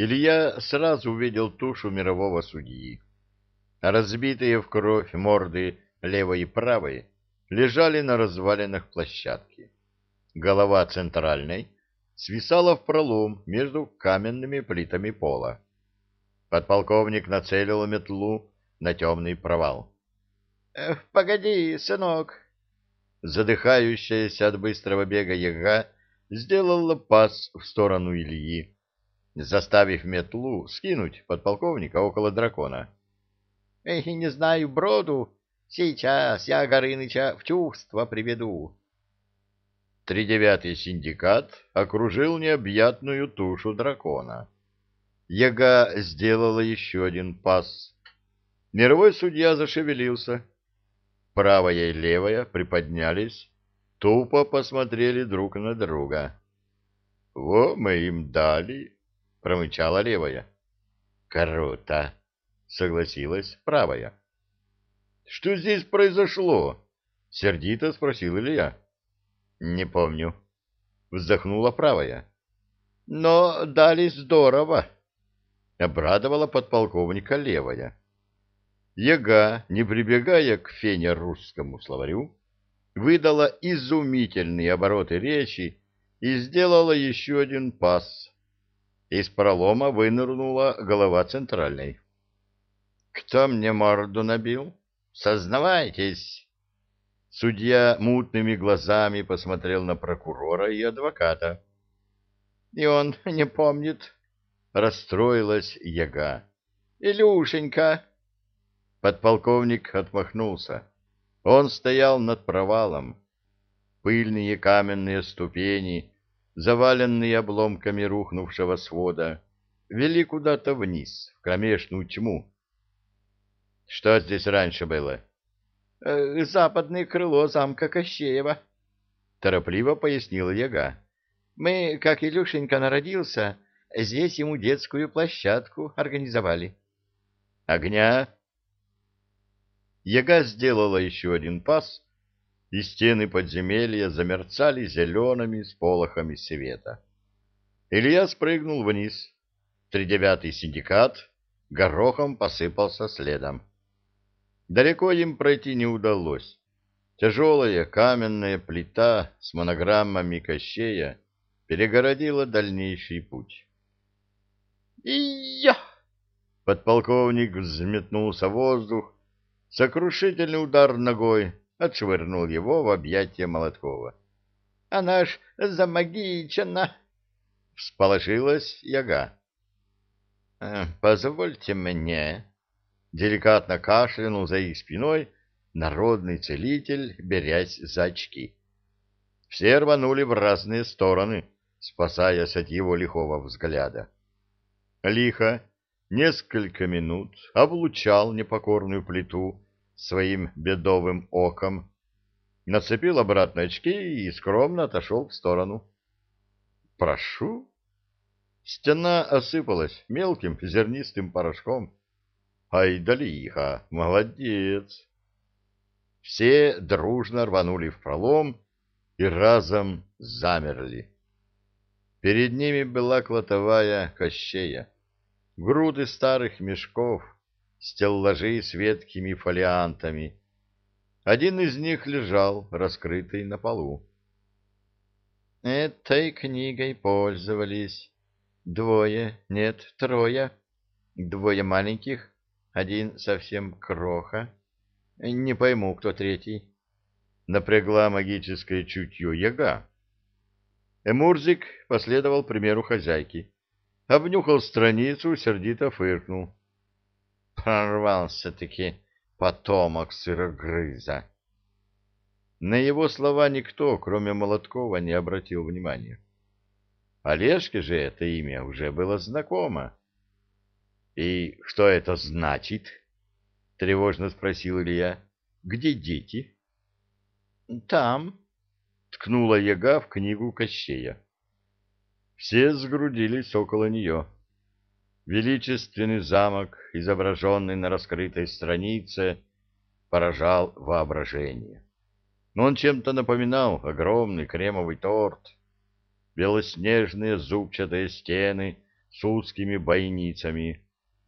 Илья сразу увидел тушу мирового судьи. Разбитые в кровь морды левой и правой лежали на развалинах площадки. Голова центральной свисала в пролом между каменными плитами пола. Подполковник нацелил метлу на темный провал. «Э, — Погоди, сынок! Задыхающаяся от быстрого бега яга сделала пас в сторону Ильи, заставив метлу скинуть подполковника около дракона. — Эй, не знаю броду, сейчас я Горыныча в чувство приведу. Тридевятый синдикат окружил необъятную тушу дракона. Яга сделала еще один пас. Мировой судья зашевелился. Правая и левая приподнялись, тупо посмотрели друг на друга. — Во мы им дали, — промычала левая. — Круто, — согласилась правая. — Что здесь произошло? — сердито спросил Илья. Не помню. Вздохнула правая. Но дали здорово. Обрадовала подполковника левая. Яга, не прибегая к фене русскому словарю, выдала изумительные обороты речи и сделала еще один пас. Из пролома вынырнула голова центральной. «Кто мне морду набил? Сознавайтесь!» Судья мутными глазами посмотрел на прокурора и адвоката. — И он не помнит. Расстроилась яга. — Илюшенька! Подполковник отмахнулся. Он стоял над провалом. Пыльные каменные ступени, заваленные обломками рухнувшего свода, вели куда-то вниз, в кромешную тьму. — Что здесь раньше было? — Э, западное крыло замка Кощеева, — торопливо пояснила яга. — Мы, как Илюшенька народился, здесь ему детскую площадку организовали. — Огня? Яга сделала еще один пас, и стены подземелья замерцали зелеными сполохами света. Илья спрыгнул вниз. Тридевятый синдикат горохом посыпался следом. Далеко им пройти не удалось. Тяжелая каменная плита с монограммами Кощея перегородила дальнейший путь. «И-я!» Подполковник взметнулся в воздух, сокрушительный удар ногой отшвырнул его в объятия Молоткова. «Она ж замагичена!» — всполошилась яга. «Э, «Позвольте мне...» Деликатно кашлянул за их спиной народный целитель, берясь за очки. Все рванули в разные стороны, спасаясь от его лихого взгляда. Лихо несколько минут облучал непокорную плиту своим бедовым оком, нацепил обратно очки и скромно отошел в сторону. «Прошу». Стена осыпалась мелким зернистым порошком. Ай да лихо, молодец. Все дружно рванули в пролом и разом замерли. Перед ними была клотовая кощея, груды старых мешков, стеллажи с веткими фолиантами. Один из них лежал, раскрытый на полу. Этой книгой пользовались двое, нет, трое, двое маленьких, один совсем кроха. Не пойму, кто третий. Напрягла магическое чутье яга. Эмурзик последовал примеру хозяйки. Обнюхал страницу, сердито фыркнул. Порвался-таки потомок сырогрыза. На его слова никто, кроме Молоткова, не обратил внимания. Олежке же это имя уже было знакомо. «И что это значит?» — тревожно спросил Илья. «Где дети?» «Там», — ткнула яга в книгу Кощея. Все сгрудились около нее. Величественный замок, изображенный на раскрытой странице, поражал воображение. Но он чем-то напоминал огромный кремовый торт. Белоснежные зубчатые стены с узкими бойницами,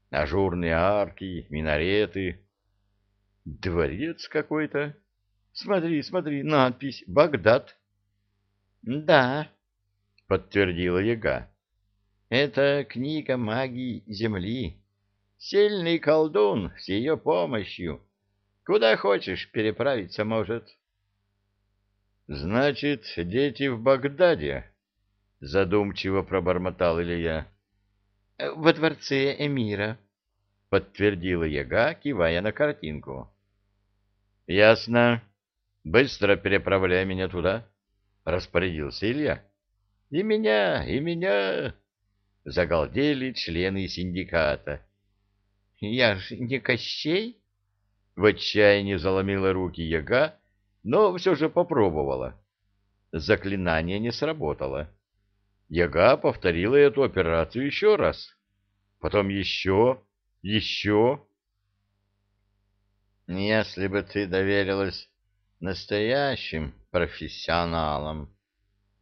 ажурные арки, минареты. Дворец какой-то. Смотри, смотри, надпись «Багдад». — Да, — подтвердила яга. — Это книга магии Земли. Сильный колдун с ее помощью. Куда хочешь переправиться может. — Значит, дети в Багдаде, — задумчиво пробормотал Илья. — Во дворце эмира, — подтвердила яга, кивая на картинку. — Ясно. Быстро переправляй меня туда, — распорядился Илья. — И меня, и меня! — загалдели члены синдиката. — Я ж не Кощей? — в отчаянии заломила руки яга, но все же попробовала. Заклинание не сработало. Яга повторила эту операцию еще раз. Потом еще, еще. Если бы ты доверилась настоящим профессионалам,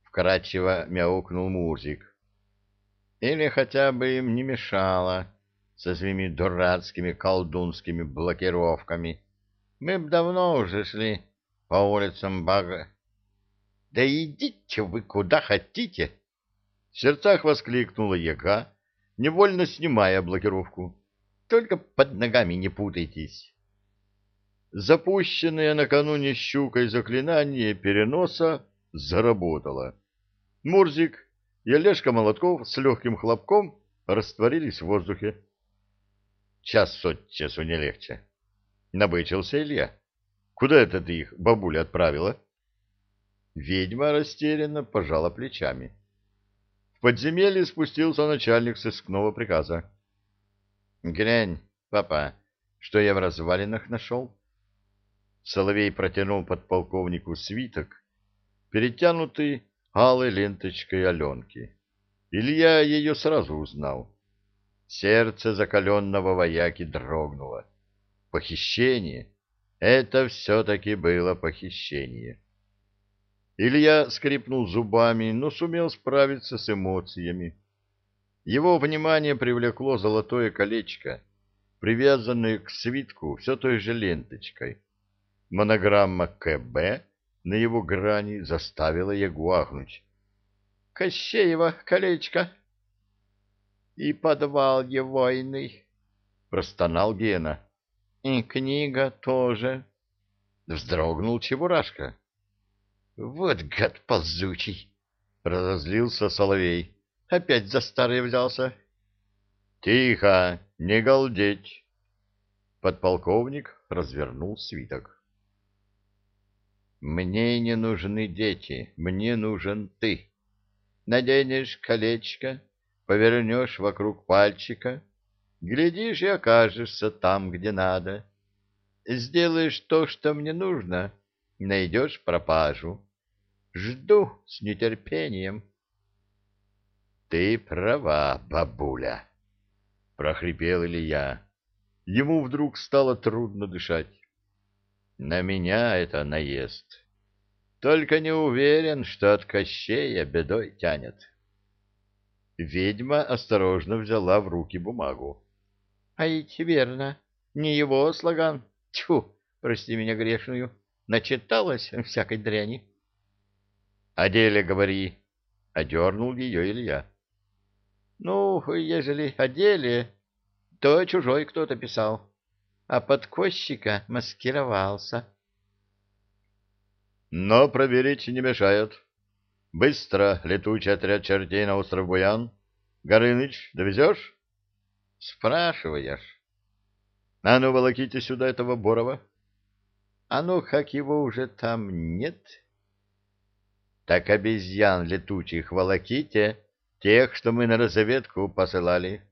вкрадчиво мяукнул Мурзик. Или хотя бы им не мешало со своими дурацкими колдунскими блокировками. Мы б давно уже шли по улицам Бага. — Да идите вы куда хотите! — в сердцах воскликнула яга, невольно снимая блокировку. — Только под ногами не путайтесь. Запущенное накануне щукой заклинание переноса заработало. Мурзик и Олежка Молотков с легким хлопком растворились в воздухе. Час от часу не легче. Набычился Илья. Куда это ты их, бабуля, отправила? Ведьма растерянно пожала плечами. В подземелье спустился начальник сыскного приказа. — Глянь, папа, что я в развалинах нашел. Соловей протянул подполковнику свиток, перетянутый алой ленточкой Аленки. Илья ее сразу узнал. Сердце закаленного вояки дрогнуло. Похищение! Это все-таки было похищение. Илья скрипнул зубами, но сумел справиться с эмоциями. Его внимание привлекло золотое колечко, привязанное к свитку все той же ленточкой. Монограмма КБ на его грани заставила Ягу ахнуть. — Кощеева колечко! — И подвал егойный! — простонал Гена. — И книга тоже! — вздрогнул Чебурашка. — Вот гад ползучий! — разозлился Соловей. — Опять за старое взялся. — Тихо! Не галдеть! Подполковник развернул свиток. Мне не нужны дети, мне нужен ты. Наденешь колечко, повернешь вокруг пальчика, глядишь и окажешься там, где надо. Сделаешь то, что мне нужно, найдешь пропажу. Жду с нетерпением. — Ты права, бабуля, — прохрипел Илья. Ему вдруг стало трудно дышать. На меня это наезд. Только не уверен, что от Кощея бедой тянет. Ведьма осторожно взяла в руки бумагу. — А ведь верно, не его слоган. Тьфу, прости меня грешную, начиталась всякой дряни. — О деле говори, — одернул ее Илья. — Ну, ежели о деле, то чужой кто-то писал а подкосчика маскировался. Но проверить не мешает. Быстро летучий отряд чертей на остров Буян. Горыныч, довезешь? Спрашиваешь. А ну, волоките сюда этого Борова. А ну, как его уже там нет? Так обезьян летучих волоките, тех, что мы на разведку посылали.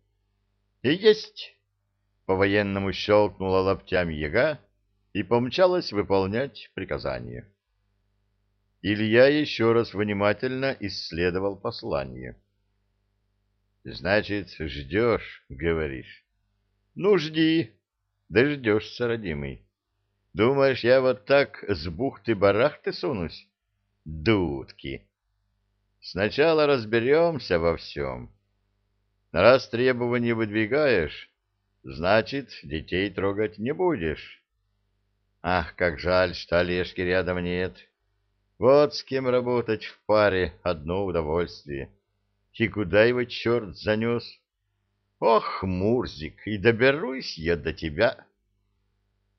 И есть по-военному щелкнула лаптями яга и помчалась выполнять приказание. Илья еще раз внимательно исследовал послание. «Значит, ждешь, говоришь?» «Ну, жди, дождешься, родимый. Думаешь, я вот так с бухты-барахты сунусь? Дудки! Сначала разберемся во всем, Раз требования выдвигаешь, значит, детей трогать не будешь. Ах, как жаль, что Олежки рядом нет. Вот с кем работать в паре одно удовольствие. И куда его черт занес? Ох, Мурзик, и доберусь я до тебя.